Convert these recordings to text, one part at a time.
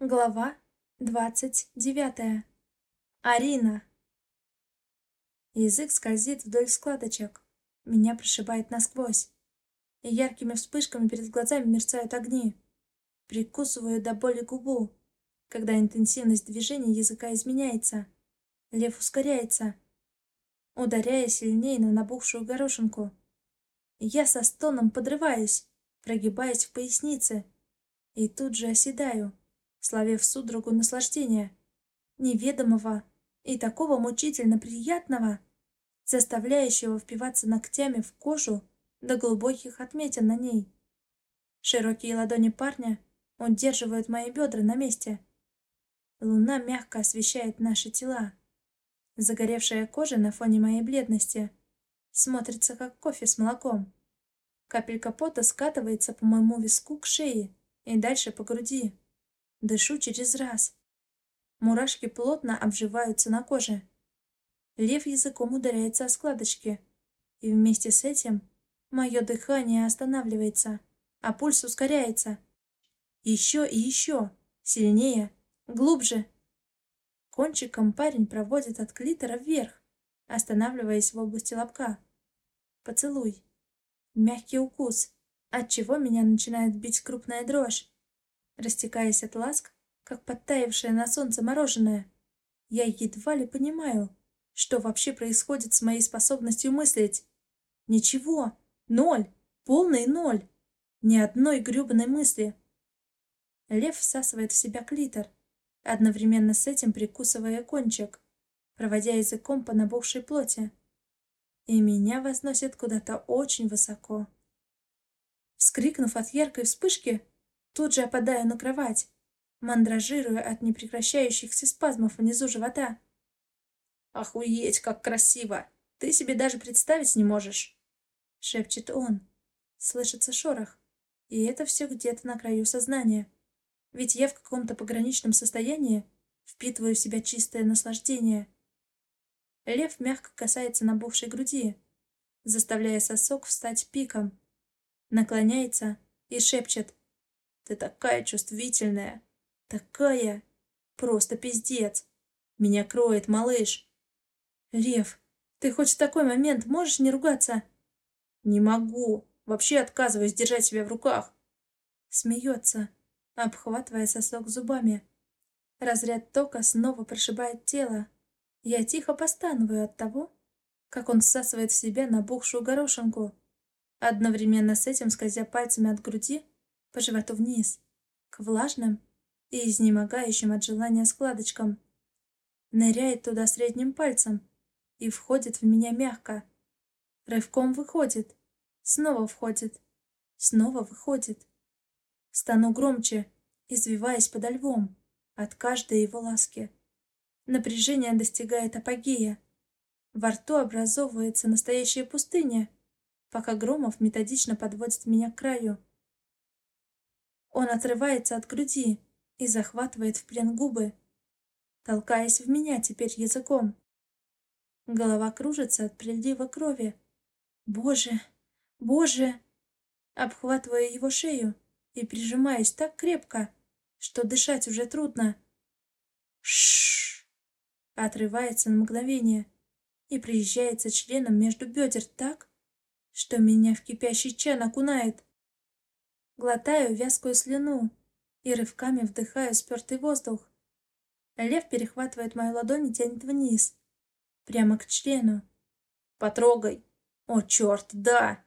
Глава двадцать девятая. Арина. Язык скользит вдоль складочек. Меня прошибает насквозь. И яркими вспышками перед глазами мерцают огни. Прикусываю до боли губу, когда интенсивность движения языка изменяется. Лев ускоряется, ударяя сильнее на набухшую горошинку. Я со стоном подрываюсь, прогибаясь в пояснице, и тут же оседаю словив судорогу наслаждения, неведомого и такого мучительно приятного, заставляющего впиваться ногтями в кожу до глубоких отметин на ней. Широкие ладони парня удерживают мои бедра на месте. Луна мягко освещает наши тела. Загоревшая кожа на фоне моей бледности смотрится как кофе с молоком. Капелька пота скатывается по моему виску к шее и дальше по груди. Дышу через раз. Мурашки плотно обживаются на коже. Лев языком ударяется о складочки. И вместе с этим мое дыхание останавливается, а пульс ускоряется. Еще и еще. Сильнее. Глубже. Кончиком парень проводит от клитора вверх, останавливаясь в области лобка. Поцелуй. Мягкий укус, от чего меня начинает бить крупная дрожь растекаясь от ласк, как подтаявшее на солнце мороженое. Я едва ли понимаю, что вообще происходит с моей способностью мыслить. Ничего, ноль, полный ноль, ни одной грёбаной мысли. Лев всасывает в себя клитор, одновременно с этим прикусывая кончик, проводя языком по набухшей плоти. И меня возносит куда-то очень высоко. Вскрикнув от яркой вспышки, Тут же опадаю на кровать, мандражируя от непрекращающихся спазмов внизу живота. «Охуеть, как красиво! Ты себе даже представить не можешь!» — шепчет он. Слышится шорох, и это все где-то на краю сознания. Ведь я в каком-то пограничном состоянии впитываю в себя чистое наслаждение. Лев мягко касается набухшей груди, заставляя сосок встать пиком. Наклоняется и шепчет ты такая чувствительная. Такая. Просто пиздец. Меня кроет, малыш. Лев, ты хоть в такой момент можешь не ругаться? Не могу. Вообще отказываюсь держать себя в руках. Смеется, обхватывая сосок зубами. Разряд тока снова прошибает тело. Я тихо постановую от того, как он всасывает в себя набухшую горошинку, одновременно с этим скользя пальцами от груди по животу вниз, к влажным и изнемогающим от желания складочкам. Ныряет туда средним пальцем и входит в меня мягко. Рывком выходит, снова входит, снова выходит. Стану громче, извиваясь подо львом от каждой его ласки. Напряжение достигает апогея. Во рту образовывается настоящая пустыня, пока Громов методично подводит меня к краю. Он отрывается от груди и захватывает в плен губы, толкаясь в меня теперь языком. Голова кружится от прилива крови. Боже, боже! Обхватываю его шею и прижимаюсь так крепко, что дышать уже трудно. Шш! Отрывается на мгновение и приезжается членом между бедер так, что меня в кипящий чан окунает. Глотаю вязкую слюну и рывками вдыхаю спертый воздух. Лев перехватывает мою ладонь и тянет вниз, прямо к члену. «Потрогай!» «О, черт, да!»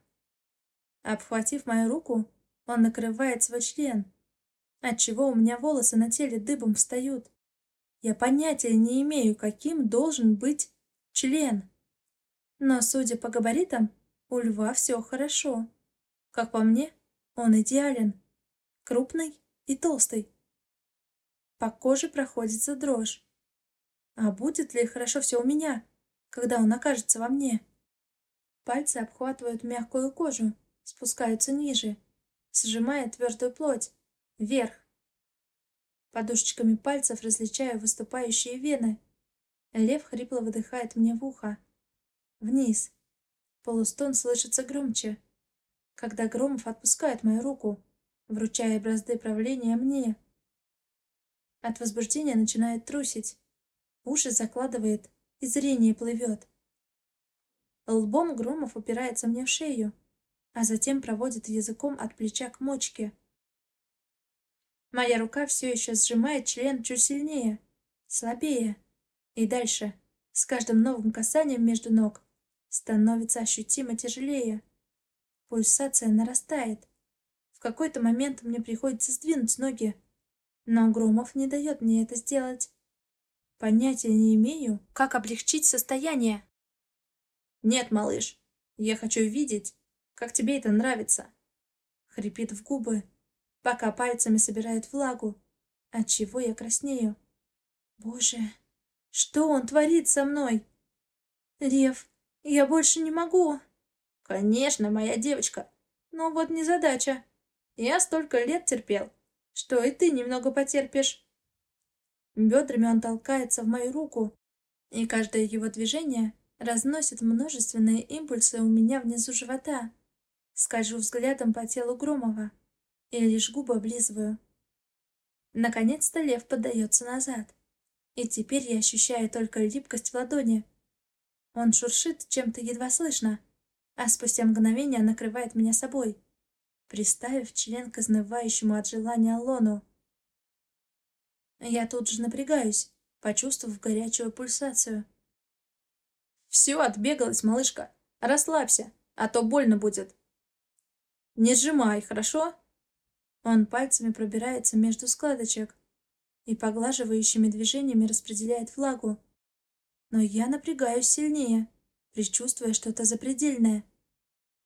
Обхватив мою руку, он накрывает свой член, отчего у меня волосы на теле дыбом встают. Я понятия не имею, каким должен быть член. Но, судя по габаритам, у льва все хорошо. Как по мне, он идеален. Крупный и толстый. По коже проходится дрожь. А будет ли хорошо все у меня, когда он окажется во мне? Пальцы обхватывают мягкую кожу, спускаются ниже, сжимая твердую плоть, вверх. Подушечками пальцев различаю выступающие вены. Лев хрипло выдыхает мне в ухо. Вниз. Полустон слышится громче когда Громов отпускает мою руку, вручая бразды правления мне. От возбуждения начинает трусить. Уши закладывает, и зрение плывет. Лбом Громов упирается мне в шею, а затем проводит языком от плеча к мочке. Моя рука все еще сжимает член чуть сильнее, слабее. И дальше, с каждым новым касанием между ног, становится ощутимо тяжелее. Пульсация нарастает. В какой-то момент мне приходится сдвинуть ноги, но Громов не дает мне это сделать. Понятия не имею, как облегчить состояние. «Нет, малыш, я хочу видеть, как тебе это нравится», — хрипит в губы, пока пальцами собирает влагу, отчего я краснею. «Боже, что он творит со мной?» «Лев, я больше не могу!» «Конечно, моя девочка, но вот не задача. Я столько лет терпел, что и ты немного потерпишь». Бедрами он толкается в мою руку, и каждое его движение разносит множественные импульсы у меня внизу живота. Скольжу взглядом по телу Громова и лишь губы облизываю. Наконец-то лев поддается назад, и теперь я ощущаю только липкость в ладони. Он шуршит чем-то едва слышно, а спустя мгновение накрывает меня собой, приставив член к изнывающему от желания лону. Я тут же напрягаюсь, почувствовав горячую пульсацию. Все, отбегалась, малышка. Расслабься, а то больно будет. Не сжимай, хорошо? Он пальцами пробирается между складочек и поглаживающими движениями распределяет влагу. Но я напрягаюсь сильнее, предчувствуя что-то запредельное.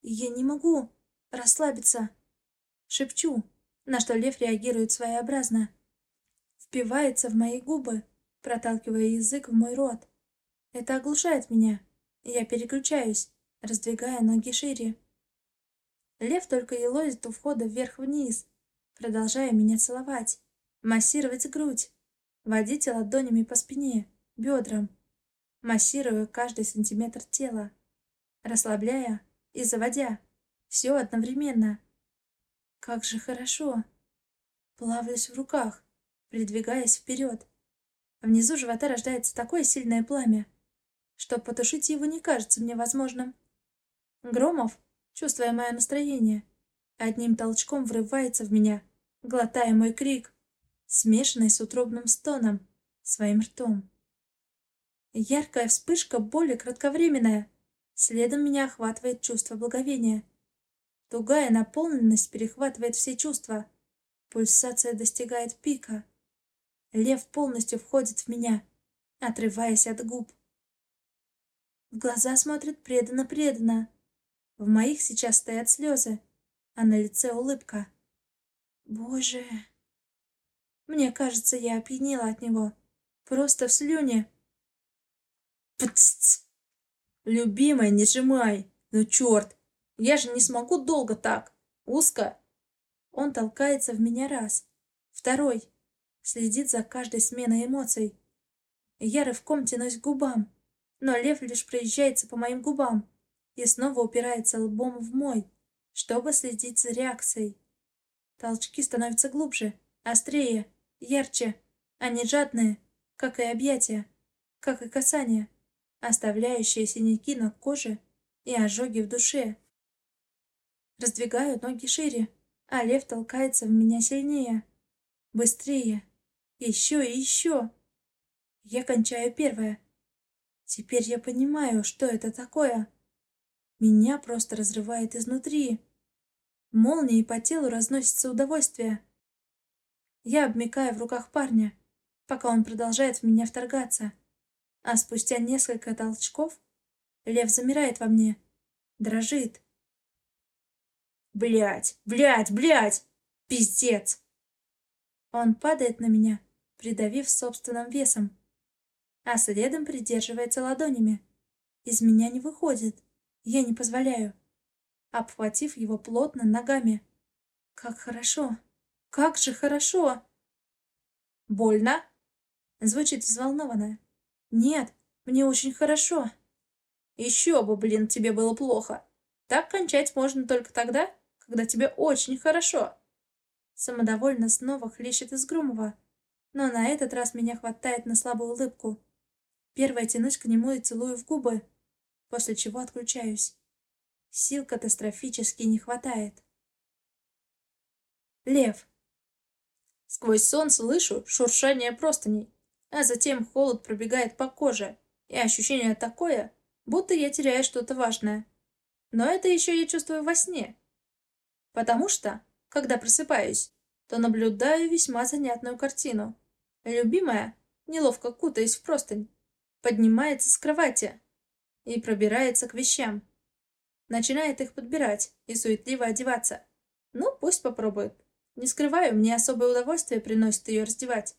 я не могу расслабиться. Шепчу, на что лев реагирует своеобразно. Впивается в мои губы, проталкивая язык в мой рот. Это оглушает меня. Я переключаюсь, раздвигая ноги шире. Лев только и лозит у входа вверх-вниз, продолжая меня целовать, массировать грудь, водить ладонями по спине, бедрам, массируя каждый сантиметр тела, расслабляя и заводя, все одновременно. Как же хорошо! Плавлюсь в руках, придвигаясь вперед. Внизу живота рождается такое сильное пламя, что потушить его не кажется мне возможным. Громов, чувствуя мое настроение, одним толчком врывается в меня, глотая мой крик, смешанный с утробным стоном, своим ртом. Яркая вспышка боли кратковременная. Следом меня охватывает чувство благовения. Тугая наполненность перехватывает все чувства. Пульсация достигает пика. Лев полностью входит в меня, отрываясь от губ. В глаза смотрит преданно-преданно. В моих сейчас стоят слезы, а на лице улыбка. Боже... Мне кажется, я опьянела от него. Просто в слюне. Пцц! Любимая, не сжимай! Ну черт! Я же не смогу долго так! Узко! Он толкается в меня раз. Второй. Следит за каждой сменой эмоций. Я рывком тянусь к губам но лев лишь проезжается по моим губам и снова упирается лбом в мой, чтобы следить за реакцией. Толчки становятся глубже, острее, ярче, они жадные, как и объятия, как и касания, оставляющие синяки на коже и ожоги в душе. Раздвигаю ноги шире, а лев толкается в меня сильнее, быстрее, еще и еще. Я кончаю первое, Теперь я понимаю, что это такое. Меня просто разрывает изнутри. Молнией по телу разносится удовольствие. Я обмикаю в руках парня, пока он продолжает в меня вторгаться. А спустя несколько толчков лев замирает во мне, дрожит. Блять, блять, блять! Пиздец! Он падает на меня, придавив собственным весом а следом придерживается ладонями. Из меня не выходит. Я не позволяю. Обхватив его плотно ногами. Как хорошо. Как же хорошо. Больно? Звучит взволнованно. Нет, мне очень хорошо. Еще бы, блин, тебе было плохо. Так кончать можно только тогда, когда тебе очень хорошо. Самодовольно снова хлещет из Грумова, но на этот раз меня хватает на слабую улыбку. Первая тянусь к нему и целую в губы, после чего отключаюсь. Сил катастрофически не хватает. Лев. Сквозь сон слышу шуршание простыней, а затем холод пробегает по коже, и ощущение такое, будто я теряю что-то важное. Но это еще я чувствую во сне. Потому что, когда просыпаюсь, то наблюдаю весьма занятную картину. Любимая, неловко кутаясь в простынь, поднимается с кровати и пробирается к вещам. Начинает их подбирать и суетливо одеваться. Ну, пусть попробует. Не скрываю, мне особое удовольствие приносит ее раздевать.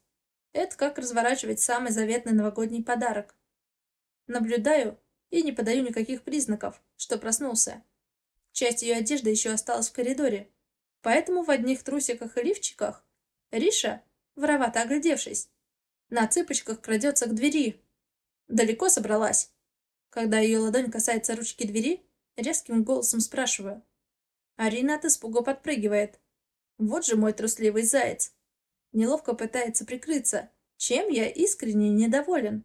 Это как разворачивать самый заветный новогодний подарок. Наблюдаю и не подаю никаких признаков, что проснулся. Часть ее одежды еще осталась в коридоре, поэтому в одних трусиках и лифчиках Риша, воровато оглядевшись, на цыпочках крадется к двери, Далеко собралась?» Когда ее ладонь касается ручки двери, резким голосом спрашиваю. Арина от испуга подпрыгивает. Вот же мой трусливый заяц. Неловко пытается прикрыться, чем я искренне недоволен.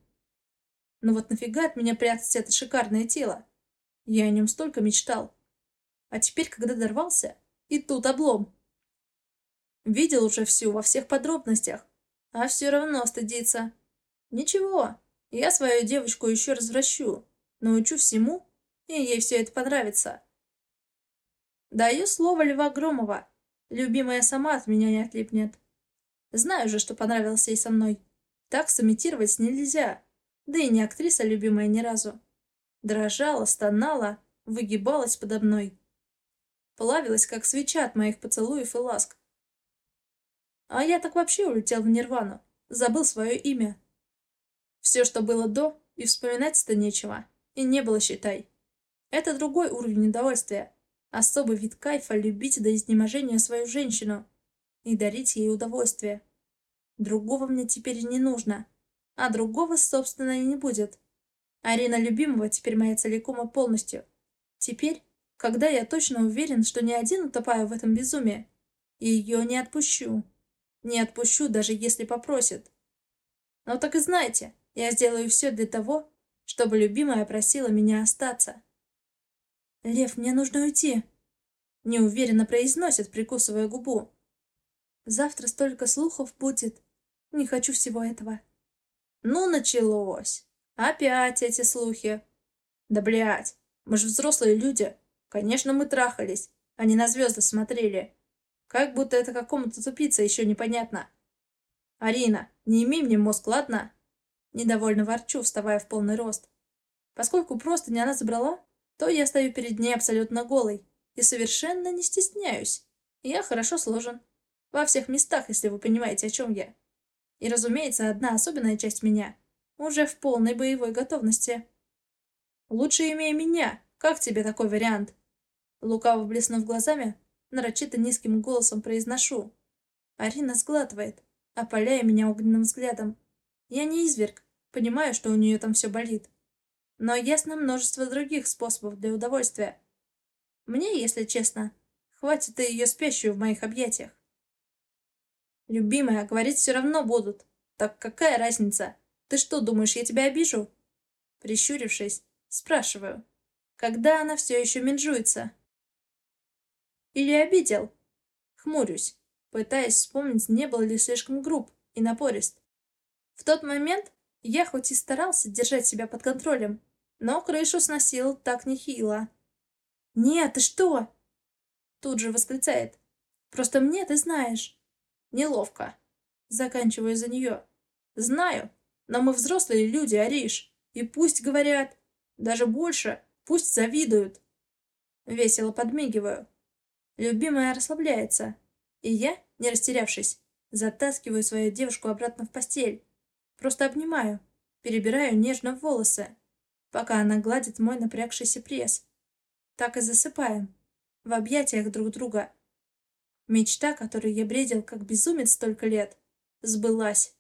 Но вот нафига от меня прятать это шикарное тело? Я о нем столько мечтал. А теперь, когда дорвался, и тут облом. Видел уже всю во всех подробностях, а все равно стыдится. Ничего, я свою девочку еще развращу, научу всему, и ей все это понравится. Даю слово Льва Громова. Любимая сама от меня не отлипнет. Знаю же, что понравился ей со мной. Так сымитировать нельзя. Да и не актриса любимая ни разу. Дрожала, стонала, выгибалась подо мной. Плавилась, как свеча от моих поцелуев и ласк. А я так вообще улетел в нирвану. Забыл свое имя. Все, что было до, и вспоминать-то нечего. И не было, считай. Это другой уровень удовольствия. Особый вид кайфа любить до изнеможения свою женщину и дарить ей удовольствие. Другого мне теперь не нужно. А другого, собственно, и не будет. Арина любимого теперь моя целиком и полностью. Теперь, когда я точно уверен, что не один утопаю в этом безумии, ее не отпущу. Не отпущу, даже если попросит. Но так и знайте, я сделаю все для того, чтобы любимая просила меня остаться. «Лев, мне нужно уйти», — неуверенно произносит, прикусывая губу. «Завтра столько слухов будет. Не хочу всего этого». «Ну, началось. Опять эти слухи. Да блядь, мы же взрослые люди. Конечно, мы трахались, а не на звезды смотрели. Как будто это какому-то тупице еще непонятно. Арина, не имей мне мозг, ладно?» Недовольно ворчу, вставая в полный рост. Поскольку просто не она забрала, то я стою перед ней абсолютно голой и совершенно не стесняюсь. Я хорошо сложен. Во всех местах, если вы понимаете, о чем я. И, разумеется, одна особенная часть меня уже в полной боевой готовности. «Лучше имей меня. Как тебе такой вариант?» Лукаво блеснув глазами, нарочито низким голосом произношу. Арина сглатывает, опаляя меня огненным взглядом. Я не изверг, понимаю, что у нее там все болит. Но ясно множество других способов для удовольствия. Мне, если честно, хватит и ее спящую в моих объятиях. Любимая, говорить все равно будут. Так какая разница? Ты что, думаешь, я тебя обижу? Прищурившись, спрашиваю, когда она все еще менжуется? Или обидел? Хмурюсь, пытаясь вспомнить, не был ли слишком груб и напорист. В тот момент я хоть и старался держать себя под контролем, но крышу сносил так нехило. «Нет, ты что?» Тут же восклицает. «Просто мне ты знаешь». Неловко. Заканчиваю за нее. «Знаю, но мы взрослые люди, Ариш. И пусть говорят. Даже больше. Пусть завидуют». Весело подмигиваю. Любимая расслабляется. И я, не растерявшись, затаскиваю свою девушку обратно в постель. Просто обнимаю, перебираю нежно в волосы, пока она гладит мой напрягшийся пресс. Так и засыпаем, в объятиях друг друга. Мечта, которой я бредил как безумец столько лет, сбылась.